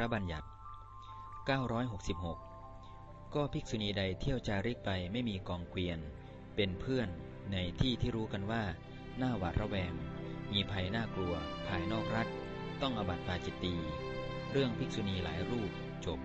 ระบัญญัติ 966 ก็ภิกษุณีใดเที่ยวจาริกไปไม่มีกองเกวียน เป็นเพื่อนในที่ที่รู้กันว่า หน้าหวาดระแวง มีภัยน่ากลัว ภายนอกรัฐ ต้องอบัติปาจิตตี เรื่องภิกษุณีหลายรูปจบ